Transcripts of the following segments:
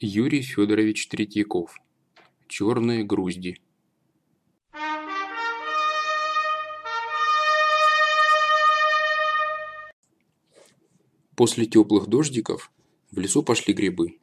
Юрий Федорович Третьяков. Черные грузди. После теплых дождиков в лесу пошли грибы.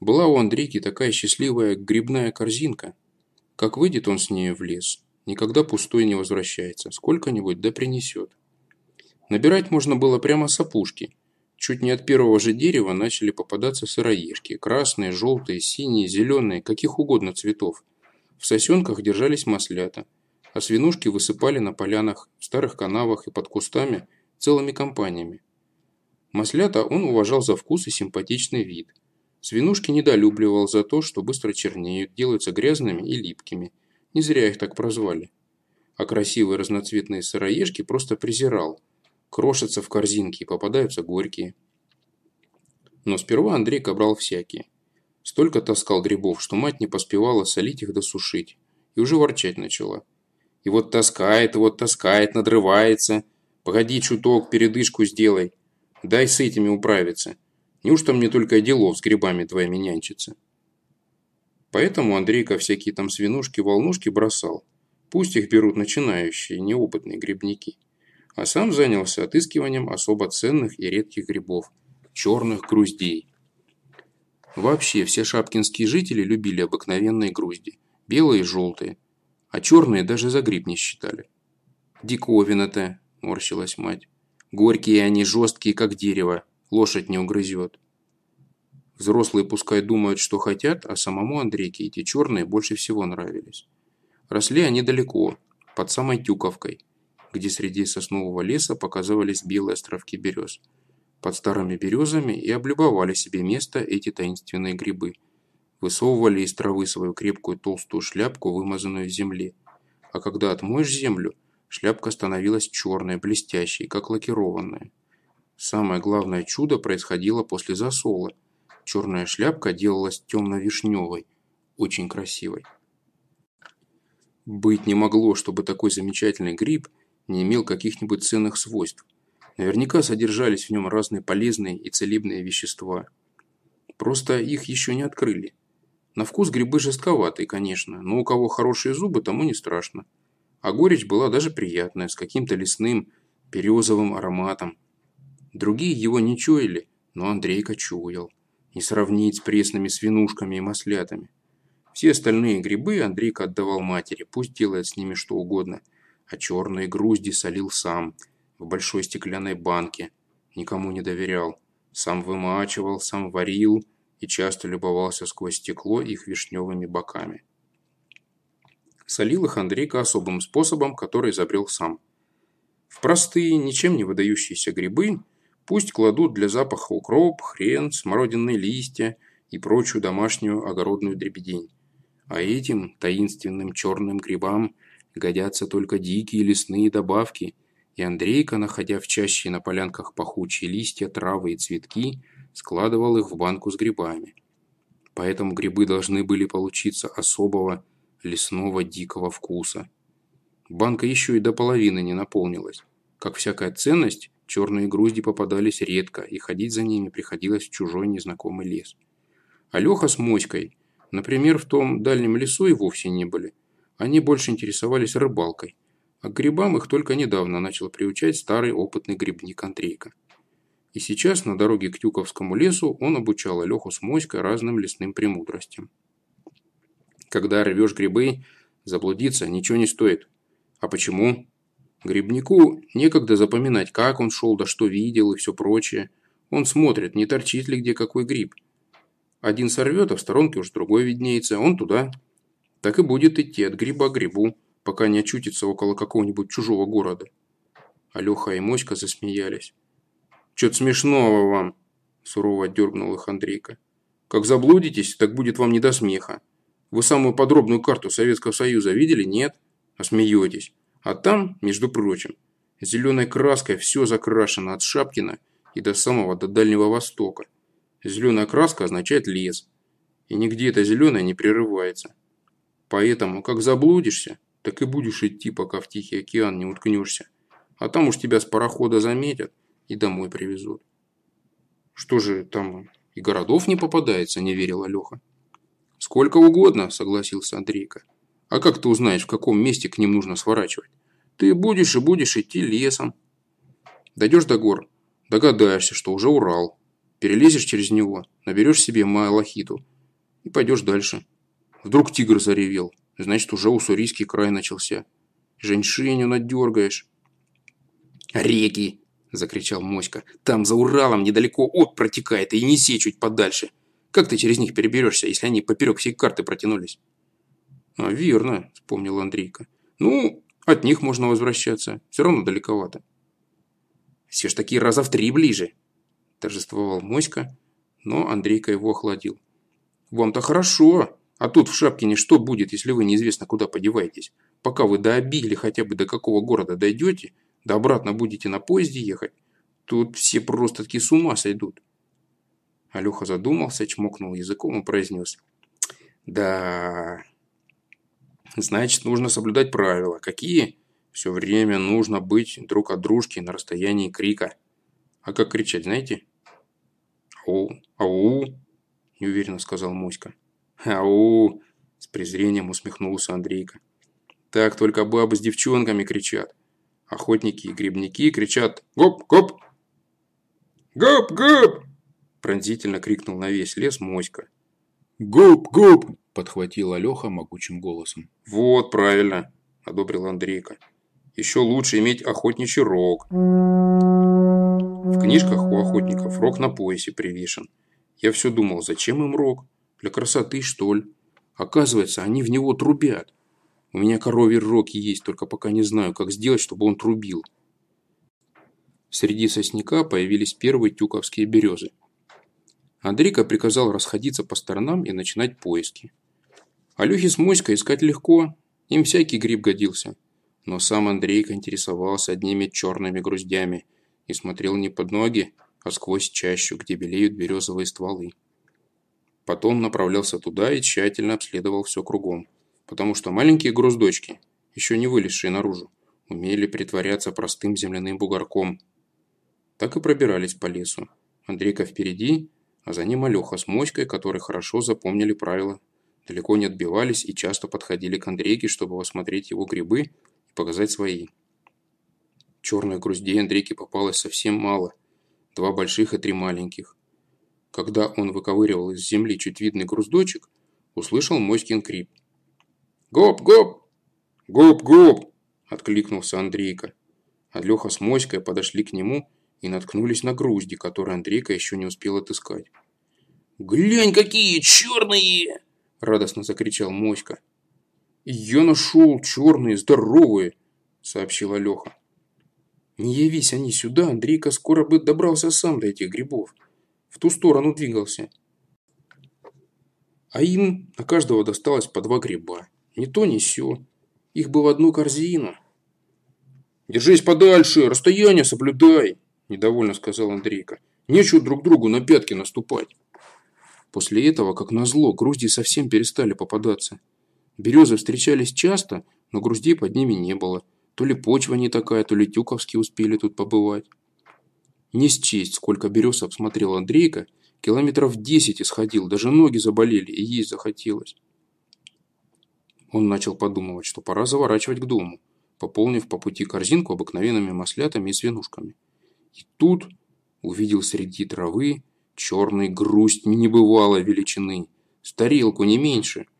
Была у Андрейки такая счастливая грибная корзинка. Как выйдет он с нею в лес, никогда пустой не возвращается, сколько-нибудь да принесет. Набирать можно было прямо с опушки – Чуть не от первого же дерева начали попадаться сыроежки. Красные, желтые, синие, зеленые, каких угодно цветов. В сосенках держались маслята, а свинушки высыпали на полянах, в старых канавах и под кустами целыми компаниями. Маслята он уважал за вкус и симпатичный вид. Свинушки недолюбливал за то, что быстро чернеют, делаются грязными и липкими. Не зря их так прозвали. А красивые разноцветные сыроежки просто презирал – Крошатся в корзинке и попадаются горькие. Но сперва Андрейка брал всякие. Столько таскал грибов, что мать не поспевала солить их досушить. И уже ворчать начала. И вот таскает, и вот таскает, надрывается. Погоди чуток, передышку сделай. Дай с этими управиться. Неужто мне только делов с грибами твоими нянчиться? Поэтому Андрейка всякие там свинушки-волнушки бросал. Пусть их берут начинающие, неопытные грибники а сам занялся отыскиванием особо ценных и редких грибов – черных груздей. Вообще, все шапкинские жители любили обыкновенные грузди – белые и желтые, а черные даже за гриб не считали. «Диковина-то!» – морщилась мать. «Горькие они, жесткие, как дерево, лошадь не угрызет». Взрослые пускай думают, что хотят, а самому Андрейке эти черные больше всего нравились. Росли они далеко, под самой Тюковкой, где среди соснового леса показывались белые островки берез. Под старыми березами и облюбовали себе место эти таинственные грибы. Высовывали из травы свою крепкую толстую шляпку, вымазанную в земле. А когда отмоешь землю, шляпка становилась черной, блестящей, как лакированная. Самое главное чудо происходило после засола. Черная шляпка делалась темно-вишневой, очень красивой. Быть не могло, чтобы такой замечательный гриб не имел каких-нибудь ценных свойств. Наверняка содержались в нем разные полезные и целебные вещества. Просто их еще не открыли. На вкус грибы жестковатые, конечно, но у кого хорошие зубы, тому не страшно. А горечь была даже приятная, с каким-то лесным, березовым ароматом. Другие его не чуяли, но Андрейка чуял. Не сравнить с пресными свинушками и маслятами. Все остальные грибы Андрейка отдавал матери, пусть делает с ними что угодно – а черные грузди солил сам, в большой стеклянной банке. Никому не доверял. Сам вымачивал, сам варил и часто любовался сквозь стекло их вишневыми боками. Солил их Андрейка особым способом, который изобрел сам. В простые, ничем не выдающиеся грибы пусть кладут для запаха укроп, хрен, смородинные листья и прочую домашнюю огородную дребедень. А этим таинственным черным грибам – годятся только дикие лесные добавки, и Андрейка, находя в чаще на полянках пахучие листья, травы и цветки, складывал их в банку с грибами. Поэтому грибы должны были получиться особого лесного дикого вкуса. Банка еще и до половины не наполнилась. Как всякая ценность, черные грузди попадались редко, и ходить за ними приходилось в чужой незнакомый лес. А Леха с Моськой, например, в том дальнем лесу и вовсе не были – они больше интересовались рыбалкой, а к грибам их только недавно начал приучать старый опытный грибник Андрейка. И сейчас на дороге к Тюковскому лесу он обучал Алеху с Моськой разным лесным премудростям. Когда рвешь грибы, заблудиться ничего не стоит. А почему? Грибнику некогда запоминать, как он шел, да что видел и все прочее. Он смотрит, не торчит ли где какой гриб. Один сорвет, а в сторонке уж другой виднеется, он туда так и будет идти от гриба к грибу, пока не очутится около какого-нибудь чужого города. Алёха и Моська засмеялись. «Чё-то смешного вам!» – сурово отдергнул их Андрейка. «Как заблудитесь, так будет вам не до смеха. Вы самую подробную карту Советского Союза видели? Нет? А смеетесь. А там, между прочим, зеленой краской все закрашено от Шапкина и до самого до Дальнего Востока. Зеленая краска означает лес. И нигде это зеленое не прерывается. Поэтому, как заблудишься, так и будешь идти, пока в Тихий океан не уткнешься. А там уж тебя с парохода заметят и домой привезут. Что же там И городов не попадается, не верила Леха. Сколько угодно, согласился Андрейка. А как ты узнаешь, в каком месте к ним нужно сворачивать? Ты будешь и будешь идти лесом. Дойдешь до гор, догадаешься, что уже Урал. Перелезешь через него, наберешь себе малахиту и пойдешь дальше. Вдруг тигр заревел, значит, уже уссурийский край начался. Женьшеню надергаешь. «Реки!» – закричал Моська. «Там за Уралом недалеко от протекает, и Енисей чуть подальше. Как ты через них переберешься, если они поперек всей карты протянулись?» «А, верно», – вспомнил Андрейка. «Ну, от них можно возвращаться. Все равно далековато». «Все ж таки раза в три ближе», – торжествовал Моська, но Андрейка его охладил. «Вам-то хорошо, а тут в Шапкине что будет, если вы неизвестно куда подеваетесь? Пока вы до Оби хотя бы до какого города дойдете, да обратно будете на поезде ехать, тут все просто-таки с ума сойдут». Алёха задумался, чмокнул языком и произнес. «Да, значит, нужно соблюдать правила. Какие? Все время нужно быть друг от дружки на расстоянии крика. А как кричать, знаете? «Ау! Ау!» – неуверенно сказал Моська. «Ау!» – с презрением усмехнулся Андрейка. «Так только бабы с девчонками кричат. Охотники и грибники кричат «Гоп! Гоп!» «Гоп! Гоп!» – пронзительно крикнул на весь лес Моська. «Гоп! Гоп!» – подхватил Алёха могучим голосом. «Вот, правильно!» – одобрил Андрейка. Еще лучше иметь охотничий рог. В книжках у охотников рог на поясе привешен. Я все думал, зачем им рог? Для красоты, что ли? Оказывается, они в него трубят. У меня коровий рог есть, только пока не знаю, как сделать, чтобы он трубил. Среди сосняка появились первые тюковские березы. Андрейка приказал расходиться по сторонам и начинать поиски. Алёхе с Моськой искать легко, им всякий гриб годился. Но сам Андрейка интересовался одними черными груздями и смотрел не под ноги, а сквозь чащу, где белеют березовые стволы. Потом направлялся туда и тщательно обследовал все кругом, потому что маленькие груздочки, еще не вылезшие наружу, умели притворяться простым земляным бугорком. Так и пробирались по лесу. Андрейка впереди, а за ним Алёха с Моськой, которые хорошо запомнили правила. Далеко не отбивались и часто подходили к Андрейке, чтобы осмотреть его грибы показать свои. Черных груздей Андрейке попалось совсем мало. Два больших и три маленьких. Когда он выковыривал из земли чуть видный груздочек, услышал Моськин крип. «Гоп, гоп! Гоп, гоп!» – откликнулся Андрейка. А Леха с Моськой подошли к нему и наткнулись на грузди, которые Андрейка еще не успел отыскать. «Глянь, какие черные!» – радостно закричал Моська. «Я нашел черные, здоровые», – сообщила Леха. Не явись они сюда, Андрейка скоро бы добрался сам до этих грибов. В ту сторону двигался. А им на каждого досталось по два гриба. Не то, ни сё. Их бы в одну корзину. «Держись подальше, расстояние соблюдай», – недовольно сказал Андрейка. «Нечего друг другу на пятки наступать». После этого, как назло, грузди совсем перестали попадаться. Березы встречались часто, но груздей под ними не было. То ли почва не такая, то ли тюковские успели тут побывать. Не счесть, сколько берез обсмотрел Андрейка, километров десять исходил, даже ноги заболели и есть захотелось. Он начал подумывать, что пора заворачивать к дому, пополнив по пути корзинку обыкновенными маслятами и свинушками. И тут увидел среди травы черный грусть небывалой величины, старелку не меньше –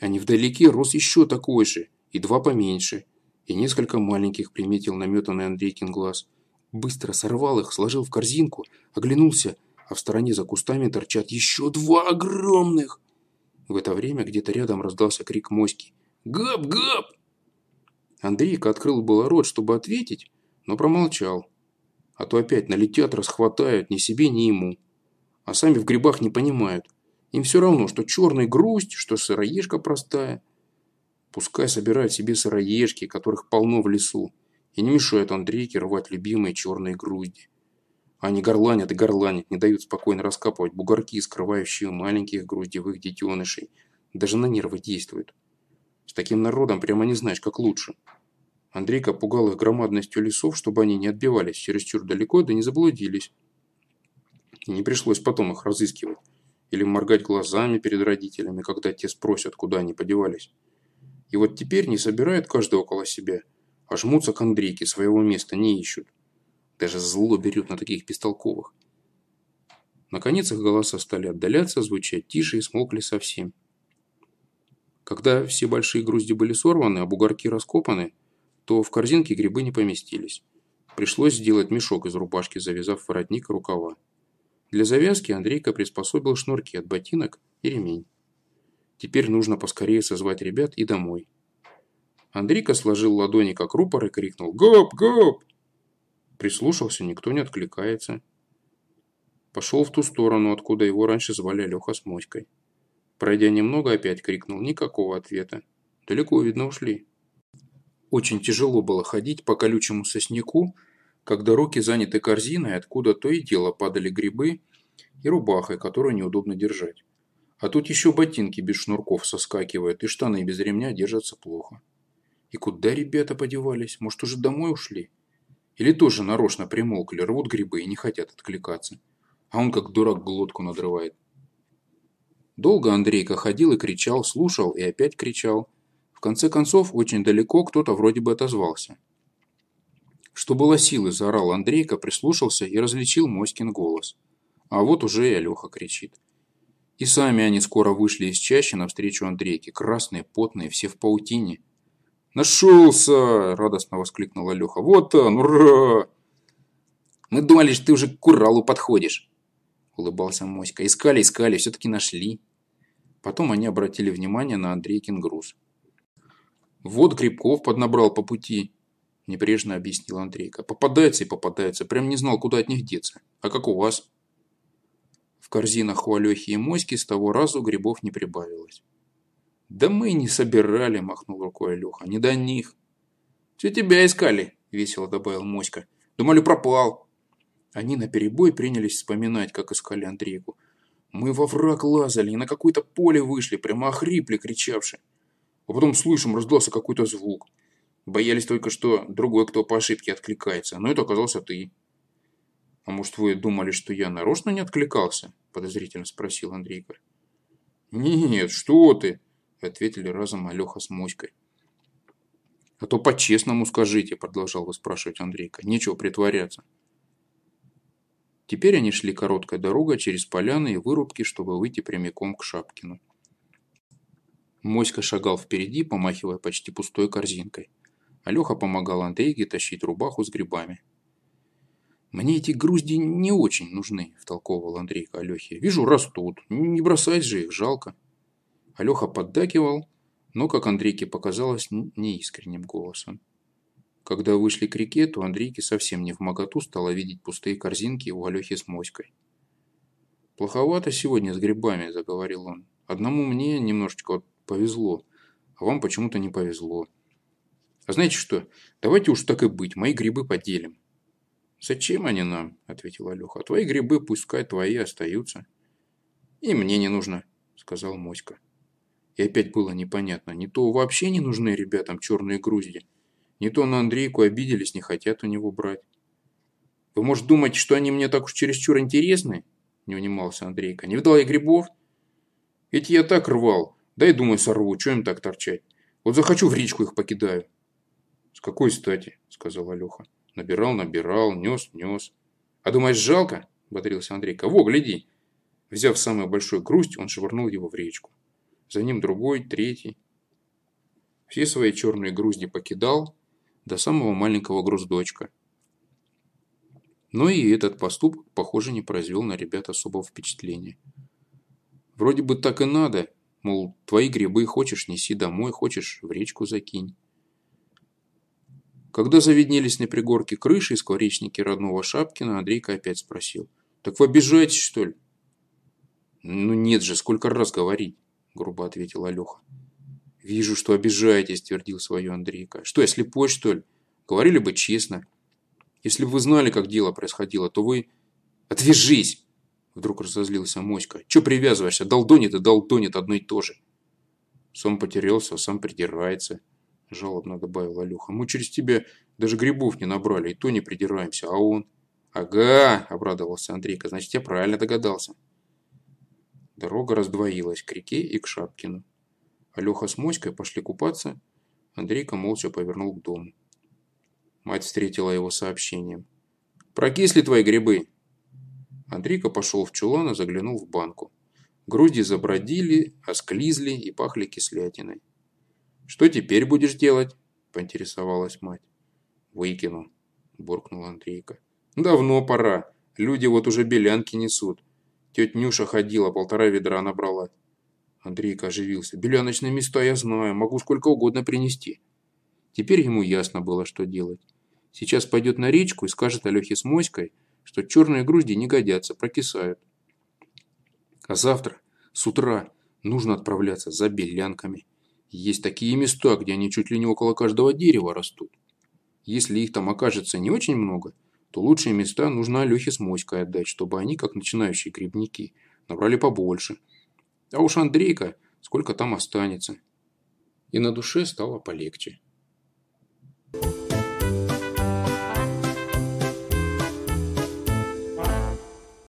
а невдалеке рос еще такой же, и два поменьше, и несколько маленьких приметил наметанный Андрейкин глаз. Быстро сорвал их, сложил в корзинку, оглянулся, а в стороне за кустами торчат еще два огромных. В это время где-то рядом раздался крик моськи. «Гап! Гап!» Андрейка открыл было рот, чтобы ответить, но промолчал. А то опять налетят, расхватают ни себе, ни ему. А сами в грибах не понимают – им все равно, что черный грусть, что сыроежка простая. Пускай собирают себе сыроежки, которых полно в лесу, и не мешают Андрейке рвать любимые черные грузди. Они горланят и горланят, не дают спокойно раскапывать бугорки, скрывающие маленьких груздевых детенышей. Даже на нервы действуют. С таким народом прямо не знаешь, как лучше. Андрейка пугал их громадностью лесов, чтобы они не отбивались чересчур далеко, да не заблудились. И не пришлось потом их разыскивать. Или моргать глазами перед родителями, когда те спросят, куда они подевались. И вот теперь не собирают каждый около себя, а жмутся к Андрейке, своего места не ищут. Даже зло берет на таких бестолковых. Наконец их голоса стали отдаляться, звучать тише и смолкли совсем. Когда все большие грузди были сорваны, а бугорки раскопаны, то в корзинке грибы не поместились. Пришлось сделать мешок из рубашки, завязав воротник и рукава. Для завязки Андрейка приспособил шнурки от ботинок и ремень. Теперь нужно поскорее созвать ребят и домой. Андрейка сложил ладони как рупор и крикнул «Гоп! Гоп!». Прислушался, никто не откликается. Пошел в ту сторону, откуда его раньше звали Леха с Моськой. Пройдя немного, опять крикнул. Никакого ответа. Далеко, видно, ушли. Очень тяжело было ходить по колючему сосняку, когда руки заняты корзиной, откуда то и дело падали грибы и рубахой, которую неудобно держать. А тут еще ботинки без шнурков соскакивают, и штаны без ремня держатся плохо. И куда ребята подевались? Может, уже домой ушли? Или тоже нарочно примолкли, рвут грибы и не хотят откликаться? а он как дурак глотку надрывает. Долго Андрейка ходил и кричал, слушал и опять кричал. В конце концов, очень далеко кто-то вроде бы отозвался. Что было силы, заорал Андрейка, прислушался и различил Моськин голос. А вот уже и Алёха кричит. И сами они скоро вышли из чащи навстречу Андрейке, красные, потные, все в паутине. «Нашелся!» – радостно воскликнул Алёха. «Вот он, ура!» «Мы думали, что ты уже к Уралу подходишь!» улыбался Моська. Искали, искали, все-таки нашли. Потом они обратили внимание на Андрейкин груз. «Вот грибков поднабрал по пути», – небрежно объяснил Андрейка. «Попадается и попадается. Прям не знал, куда от них деться. А как у вас?» В корзинах у Алехи и Моськи с того разу грибов не прибавилось. «Да мы не собирали», – махнул рукой Алеха. «Не до них». «Все тебя искали», – весело добавил Моська. «Думали, пропал». Они наперебой принялись вспоминать, как искали Андрейку. Мы во враг лазали и на какое-то поле вышли, прямо охрипли, кричавши. А потом слышим, раздался какой-то звук. Боялись только, что другой кто по ошибке откликается, но это оказался ты. «А может, вы думали, что я нарочно не откликался?» – подозрительно спросил Андрейка. «Нет, что ты!» – ответили разом Алёха с Моськой. «А то по-честному скажите», – продолжал выспрашивать Андрейка. «Нечего притворяться». Теперь они шли короткой дорогой через поляны и вырубки, чтобы выйти прямиком к Шапкину. Моська шагал впереди, помахивая почти пустой корзинкой. Алёха помогал Андрейке тащить рубаху с грибами. «Мне эти грузди не очень нужны», – втолковывал Андрейка Алёхе. «Вижу, растут. Не бросать же их, жалко». Алёха поддакивал, но, как Андрейке показалось, неискренним голосом. Когда вышли к реке, то Андрейке совсем не в моготу стало видеть пустые корзинки у Алёхи с моськой. «Плоховато сегодня с грибами», – заговорил он. «Одному мне немножечко повезло, а вам почему-то не повезло. А знаете что, давайте уж так и быть, мои грибы поделим». «Зачем они нам?» – ответил Алёха. «Твои грибы пускай твои остаются». «И мне не нужно», – сказал Моська. И опять было непонятно, не то вообще не нужны ребятам черные грузди, не то на Андрейку обиделись, не хотят у него брать. Вы, может, думаете, что они мне так уж чересчур интересны? Не унимался Андрейка. Не видал я грибов? Ведь я так рвал. Да и думаю, сорву. Чего им так торчать? Вот захочу в речку их покидаю. С какой стати? Сказал Алёха. Набирал, набирал, нес, нес. А думаешь, жалко? Бодрился Андрейка. Во, гляди. Взяв самый большой грусть, он швырнул его в речку. За ним другой, третий. Все свои черные грузди покидал, до самого маленького груздочка. Но и этот поступок, похоже, не произвел на ребят особого впечатления. Вроде бы так и надо, мол, твои грибы хочешь неси домой, хочешь в речку закинь. Когда завиднелись на пригорке крыши и скворечники родного Шапкина, Андрейка опять спросил. «Так вы обижаетесь, что ли?» «Ну нет же, сколько раз говорить», – грубо ответил Алёха. «Вижу, что обижаетесь», – твердил свое Андрейка. «Что, я слепой, что ли? Говорили бы честно. Если бы вы знали, как дело происходило, то вы...» «Отвяжись!» – вдруг разозлился Моська. «Че привязываешься? Долдонит и долдонит одно и то же». «Сам потерялся, сам придирается», – жалобно добавил Алёха. «Мы через тебя даже грибов не набрали, и то не придираемся, а он...» «Ага», – обрадовался Андрейка, – «значит, я правильно догадался». Дорога раздвоилась к реке и к Шапкину. Алёха с Моськой пошли купаться. Андрейка молча повернул к дому. Мать встретила его сообщением. «Прокисли твои грибы!» Андрейка пошел в чулан и заглянул в банку. Груди забродили, осклизли и пахли кислятиной. «Что теперь будешь делать?» – поинтересовалась мать. «Выкину», – буркнул Андрейка. «Давно пора. Люди вот уже белянки несут. Тетя Нюша ходила, полтора ведра набрала». Андрейка оживился. «Беляночные места я знаю, могу сколько угодно принести». Теперь ему ясно было, что делать. Сейчас пойдет на речку и скажет Алёхе с Моськой, что черные грузди не годятся, прокисают. А завтра, с утра, нужно отправляться за белянками. Есть такие места, где они чуть ли не около каждого дерева растут. Если их там окажется не очень много, то лучшие места нужно Алёхе с Моськой отдать, чтобы они, как начинающие грибники, набрали побольше. А уж Андрейка, сколько там останется. И на душе стало полегче. Thank you.